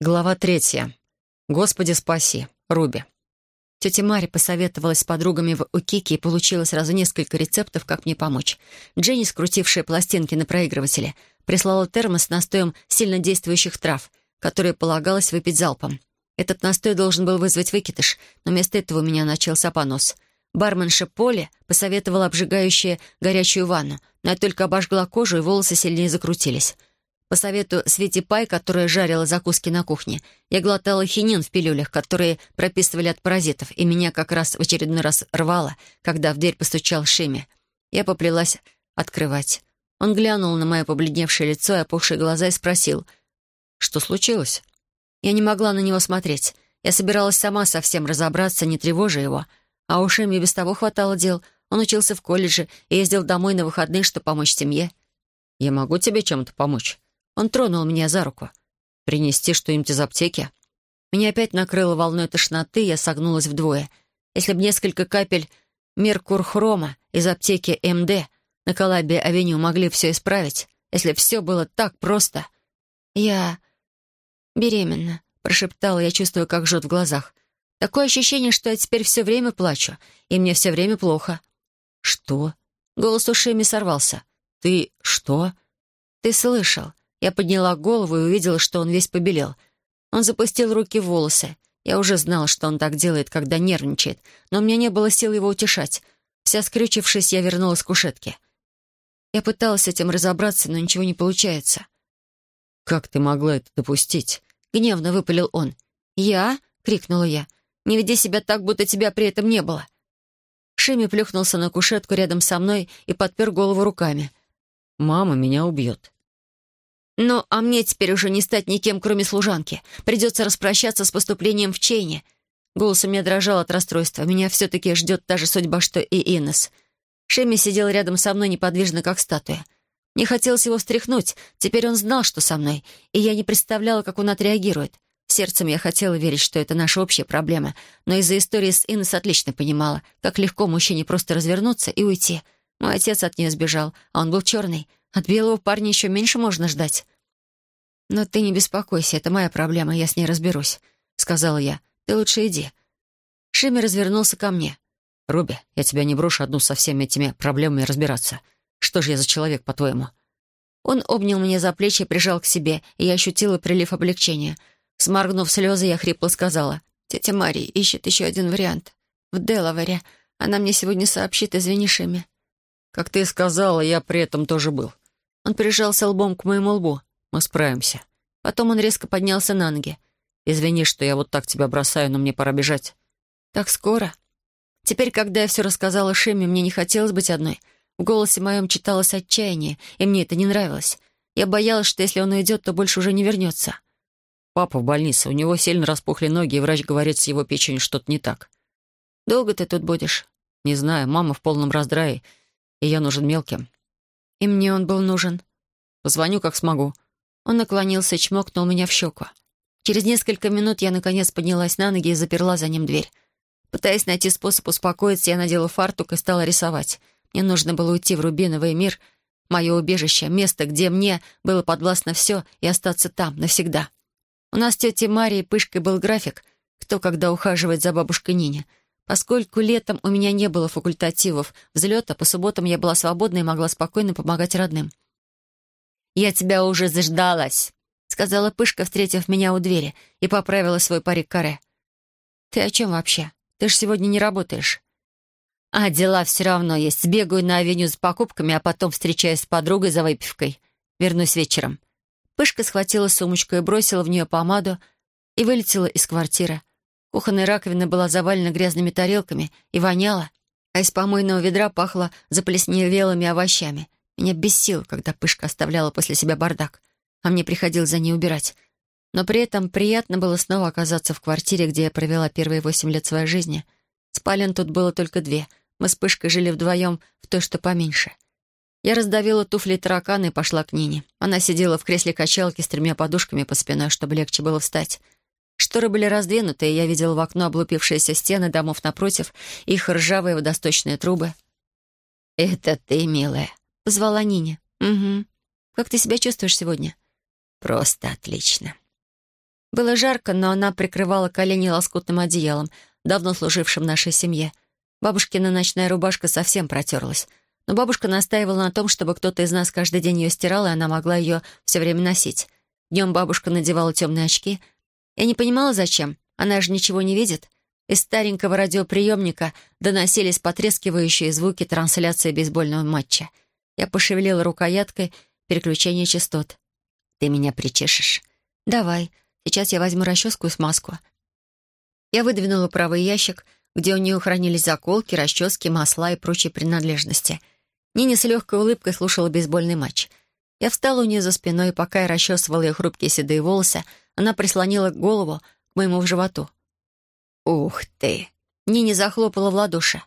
Глава третья. «Господи, спаси!» Руби. Тетя Маря посоветовалась с подругами в Укике и получила сразу несколько рецептов, как мне помочь. Дженни, скрутившая пластинки на проигрывателе, прислала термос с настоем сильно действующих трав, которые полагалось выпить залпом. Этот настой должен был вызвать выкидыш, но вместо этого у меня начался понос. Барменша Поле посоветовала обжигающую горячую ванну, но я только обожгла кожу, и волосы сильнее закрутились. По совету Свети Пай, которая жарила закуски на кухне, я глотала хинин в пилюлях, которые прописывали от паразитов, и меня как раз в очередной раз рвало, когда в дверь постучал Шими. Я поплелась открывать. Он глянул на мое побледневшее лицо и опухшие глаза и спросил, «Что случилось?» Я не могла на него смотреть. Я собиралась сама совсем разобраться, не тревожа его. А у Шими без того хватало дел. Он учился в колледже и ездил домой на выходные, чтобы помочь семье. «Я могу тебе чем-то помочь?» Он тронул меня за руку. «Принести что-нибудь из аптеки?» Меня опять накрыло волной тошноты, я согнулась вдвое. Если бы несколько капель меркурхрома из аптеки МД на Калабе-авеню могли все исправить, если все было так просто. «Я беременна», — прошептала, я чувствую, как жжет в глазах. Такое ощущение, что я теперь все время плачу, и мне все время плохо. «Что?» Голос у Шеми сорвался. «Ты что?» «Ты слышал. Я подняла голову и увидела, что он весь побелел. Он запустил руки в волосы. Я уже знала, что он так делает, когда нервничает, но у меня не было сил его утешать. Вся скрючившись, я вернулась к кушетке. Я пыталась с этим разобраться, но ничего не получается. «Как ты могла это допустить?» — гневно выпалил он. «Я?» — крикнула я. «Не веди себя так, будто тебя при этом не было». Шими плюхнулся на кушетку рядом со мной и подпер голову руками. «Мама меня убьет». Ну, а мне теперь уже не стать никем, кроме служанки. Придется распрощаться с поступлением в Чейне. Голос у меня дрожал от расстройства. Меня все-таки ждет та же судьба, что и Иннес. Шеми сидел рядом со мной неподвижно, как статуя. Не хотелось его встряхнуть. Теперь он знал, что со мной, и я не представляла, как он отреагирует. Сердцем я хотела верить, что это наша общая проблема, но из-за истории с Иннес отлично понимала, как легко мужчине просто развернуться и уйти. Мой отец от нее сбежал, а он был черный. От белого парня еще меньше можно ждать. «Но ты не беспокойся, это моя проблема, я с ней разберусь», — сказала я. «Ты лучше иди». Шимми развернулся ко мне. «Руби, я тебя не брошу одну со всеми этими проблемами разбираться. Что же я за человек, по-твоему?» Он обнял меня за плечи и прижал к себе, и я ощутила прилив облегчения. Сморгнув слезы, я хрипло сказала. «Тетя Мария ищет еще один вариант. В Делавере. Она мне сегодня сообщит, извини, Шимми». «Как ты сказала, я при этом тоже был». Он прижался лбом к моему лбу. Мы справимся». Потом он резко поднялся на ноги. «Извини, что я вот так тебя бросаю, но мне пора бежать». «Так скоро?» Теперь, когда я все рассказала Шеме, мне не хотелось быть одной. В голосе моем читалось отчаяние, и мне это не нравилось. Я боялась, что если он уйдет, то больше уже не вернется. «Папа в больнице. У него сильно распухли ноги, и врач говорит, с его печенью что-то не так». «Долго ты тут будешь?» «Не знаю. Мама в полном раздрае, и я нужен мелким». «И мне он был нужен». Позвоню, как смогу». Он наклонился и чмокнул меня в щеку. Через несколько минут я, наконец, поднялась на ноги и заперла за ним дверь. Пытаясь найти способ успокоиться, я надела фартук и стала рисовать. Мне нужно было уйти в рубиновый мир, мое убежище, место, где мне было подвластно все, и остаться там навсегда. У нас с тетей Марией Пышкой был график, кто когда ухаживает за бабушкой Нине. Поскольку летом у меня не было факультативов взлета, по субботам я была свободна и могла спокойно помогать родным. «Я тебя уже заждалась», — сказала Пышка, встретив меня у двери, и поправила свой парик каре. «Ты о чем вообще? Ты ж сегодня не работаешь». «А дела все равно есть. Сбегаю на авеню с покупками, а потом встречаюсь с подругой за выпивкой. Вернусь вечером». Пышка схватила сумочку и бросила в нее помаду и вылетела из квартиры. Кухонная раковина была завалена грязными тарелками и воняла, а из помойного ведра пахло заплесневелыми овощами. Меня бесило, когда Пышка оставляла после себя бардак, а мне приходилось за ней убирать. Но при этом приятно было снова оказаться в квартире, где я провела первые восемь лет своей жизни. Спален тут было только две. Мы с Пышкой жили вдвоем в той, что поменьше. Я раздавила туфли таракана и пошла к Нине. Она сидела в кресле качалки с тремя подушками под спиной, чтобы легче было встать. Шторы были раздвинуты, и я видела в окно облупившиеся стены домов напротив, их ржавые водосточные трубы. «Это ты, милая», Позвала Нине. «Угу. Как ты себя чувствуешь сегодня?» «Просто отлично». Было жарко, но она прикрывала колени лоскутным одеялом, давно служившим нашей семье. Бабушкина ночная рубашка совсем протерлась. Но бабушка настаивала на том, чтобы кто-то из нас каждый день ее стирал, и она могла ее все время носить. Днем бабушка надевала темные очки. Я не понимала, зачем. Она же ничего не видит. Из старенького радиоприемника доносились потрескивающие звуки трансляции бейсбольного матча. Я пошевелила рукояткой переключение частот. «Ты меня причешешь?» «Давай. Сейчас я возьму расческу и смазку». Я выдвинула правый ящик, где у нее хранились заколки, расчески, масла и прочие принадлежности. Нине с легкой улыбкой слушала бейсбольный матч. Я встала у нее за спиной, и пока я расчесывала ее хрупкие седые волосы, она прислонила голову к моему животу. «Ух ты!» Нини захлопала в ладоши.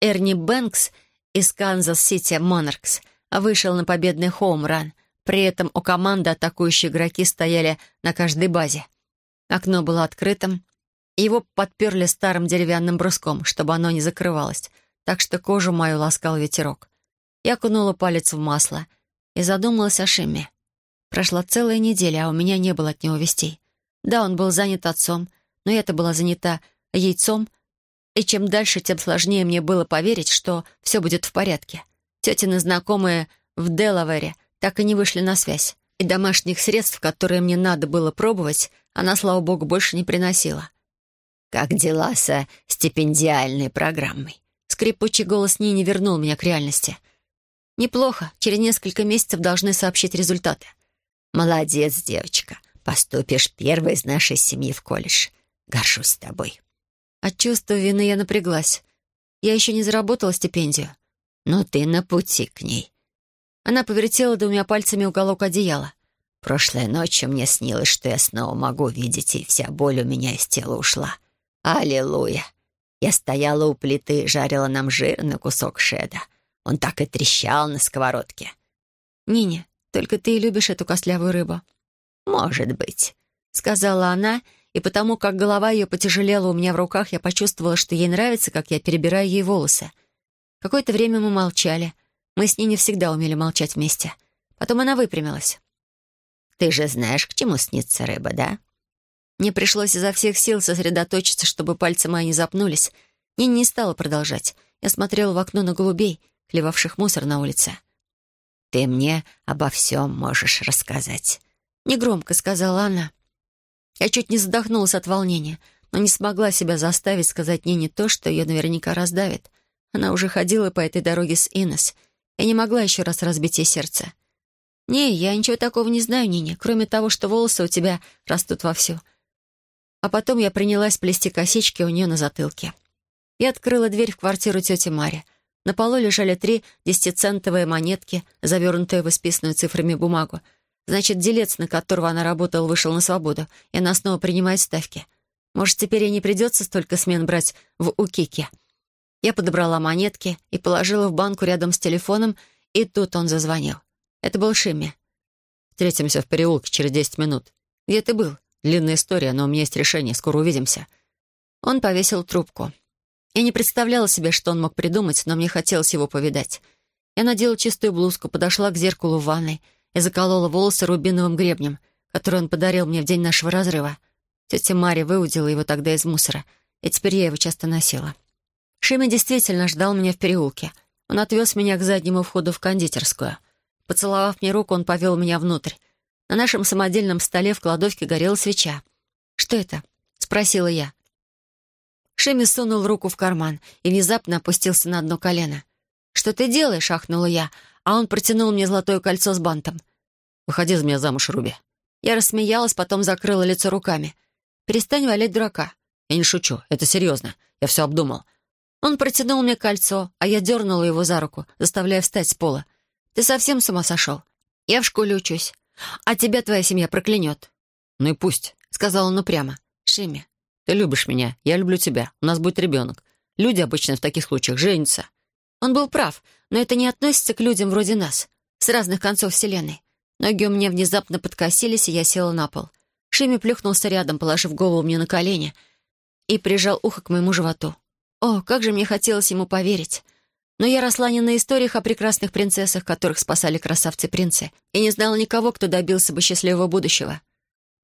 Эрни Бэнкс из Канзас-Сити Монаркс вышел на победный хоум-ран. При этом у команды атакующие игроки стояли на каждой базе. Окно было открытым, его подперли старым деревянным бруском, чтобы оно не закрывалось, так что кожу мою ласкал ветерок. Я окунула палец в масло и задумалась о Шиме. Прошла целая неделя, а у меня не было от него вестей. Да, он был занят отцом, но я-то была занята яйцом, и чем дальше, тем сложнее мне было поверить, что все будет в порядке. Тетины знакомые в Делавере так и не вышли на связь, и домашних средств, которые мне надо было пробовать, она, слава богу, больше не приносила. «Как дела со стипендиальной программой?» Скрипучий голос Нини вернул меня к реальности. «Неплохо. Через несколько месяцев должны сообщить результаты». «Молодец, девочка. Поступишь первой из нашей семьи в колледж. Горжусь тобой». От чувства вины я напряглась. Я еще не заработала стипендию. Но ты на пути к ней. Она повертела двумя пальцами уголок одеяла. Прошлой ночью мне снилось, что я снова могу видеть, и вся боль у меня из тела ушла. Аллилуйя! Я стояла у плиты жарила нам жирный кусок шеда. Он так и трещал на сковородке. «Нине, только ты и любишь эту костлявую рыбу». «Может быть», — сказала она и потому как голова ее потяжелела у меня в руках, я почувствовала, что ей нравится, как я перебираю ей волосы. Какое-то время мы молчали. Мы с ней не всегда умели молчать вместе. Потом она выпрямилась. «Ты же знаешь, к чему снится рыба, да?» Мне пришлось изо всех сил сосредоточиться, чтобы пальцы мои не запнулись. Нина не стала продолжать. Я смотрела в окно на голубей, клевавших мусор на улице. «Ты мне обо всем можешь рассказать», — негромко сказала она. Я чуть не задохнулась от волнения, но не смогла себя заставить сказать Нине то, что ее наверняка раздавит. Она уже ходила по этой дороге с Инес. Я не могла еще раз разбить ей сердце. «Не, я ничего такого не знаю, Нине, кроме того, что волосы у тебя растут вовсю». А потом я принялась плести косички у нее на затылке. Я открыла дверь в квартиру тети Мари. На полу лежали три десятицентовые монетки, завернутые в исписанную цифрами бумагу, Значит, делец, на которого она работала, вышел на свободу, и она снова принимает ставки. Может, теперь ей не придется столько смен брать в Укике. Я подобрала монетки и положила в банку рядом с телефоном, и тут он зазвонил. Это был Шимми. «Встретимся в переулке через десять минут». «Где ты был?» «Длинная история, но у меня есть решение. Скоро увидимся». Он повесил трубку. Я не представляла себе, что он мог придумать, но мне хотелось его повидать. Я надела чистую блузку, подошла к зеркалу в ванной — и заколола волосы рубиновым гребнем, который он подарил мне в день нашего разрыва. Тетя Мария выудила его тогда из мусора, и теперь я его часто носила. Шима действительно ждал меня в переулке. Он отвез меня к заднему входу в кондитерскую. Поцеловав мне руку, он повел меня внутрь. На нашем самодельном столе в кладовке горела свеча. «Что это?» — спросила я. Шими сунул руку в карман и внезапно опустился на одно колено. «Что ты делаешь?» — ахнула я, а он протянул мне золотое кольцо с бантом. «Выходи за меня замуж, Руби». Я рассмеялась, потом закрыла лицо руками. «Перестань валять дурака». «Я не шучу, это серьезно. Я все обдумал». Он протянул мне кольцо, а я дернула его за руку, заставляя встать с пола. «Ты совсем с ума сошел? Я в школе учусь. А тебя твоя семья проклянет». «Ну и пусть», — сказал он упрямо. «Шими». «Ты любишь меня, я люблю тебя. У нас будет ребенок. Люди обычно в таких случаях женятся». Он был прав, но это не относится к людям вроде нас, с разных концов Вселенной. Ноги у меня внезапно подкосились, и я села на пол. Шими плюхнулся рядом, положив голову мне на колени, и прижал ухо к моему животу. О, как же мне хотелось ему поверить. Но я росла не на историях о прекрасных принцессах, которых спасали красавцы-принцы, и не знала никого, кто добился бы счастливого будущего.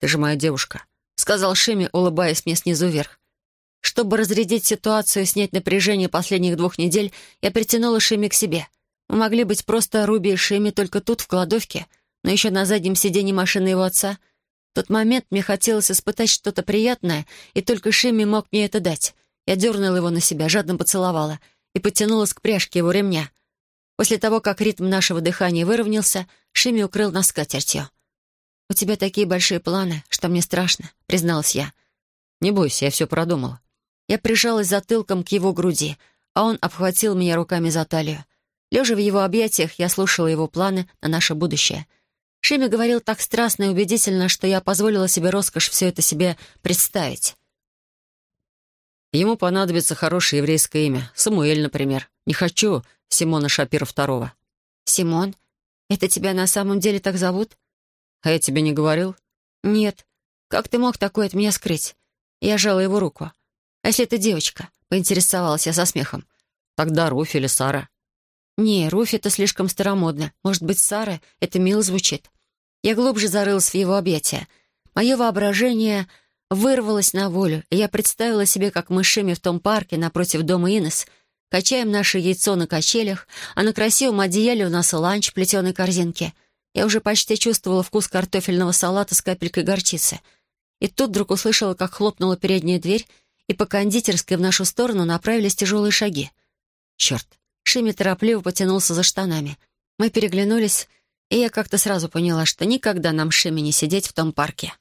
«Ты же моя девушка», — сказал Шими, улыбаясь мне снизу вверх. Чтобы разрядить ситуацию и снять напряжение последних двух недель, я притянула Шими к себе. Мы могли быть просто Руби и Шими только тут, в кладовке, но еще на заднем сиденье машины его отца. В тот момент мне хотелось испытать что-то приятное, и только Шими мог мне это дать. Я дернула его на себя, жадно поцеловала и подтянулась к пряжке его ремня. После того, как ритм нашего дыхания выровнялся, Шими укрыл нас скатертью. «У тебя такие большие планы, что мне страшно», — призналась я. «Не бойся, я все продумала». Я прижалась затылком к его груди, а он обхватил меня руками за талию. Лежа в его объятиях, я слушала его планы на наше будущее. Шими говорил так страстно и убедительно, что я позволила себе роскошь все это себе представить. Ему понадобится хорошее еврейское имя. Самуэль, например. Не хочу Симона Шапира второго. «Симон? Это тебя на самом деле так зовут?» «А я тебе не говорил?» «Нет. Как ты мог такое от меня скрыть?» Я жала его руку. «А если это девочка?» — поинтересовалась я со смехом. «Тогда Руфь или Сара». «Не, Руфь — это слишком старомодно. Может быть, Сара? Это мило звучит». Я глубже зарылась в его объятия. Мое воображение вырвалось на волю, и я представила себе, как мы с в том парке напротив дома Инес качаем наше яйцо на качелях, а на красивом одеяле у нас ланч в плетеной корзинке — я уже почти чувствовала вкус картофельного салата с капелькой горчицы. И тут вдруг услышала, как хлопнула передняя дверь, и по кондитерской в нашу сторону направились тяжелые шаги. Черт! Шими торопливо потянулся за штанами. Мы переглянулись, и я как-то сразу поняла, что никогда нам Шими не сидеть в том парке.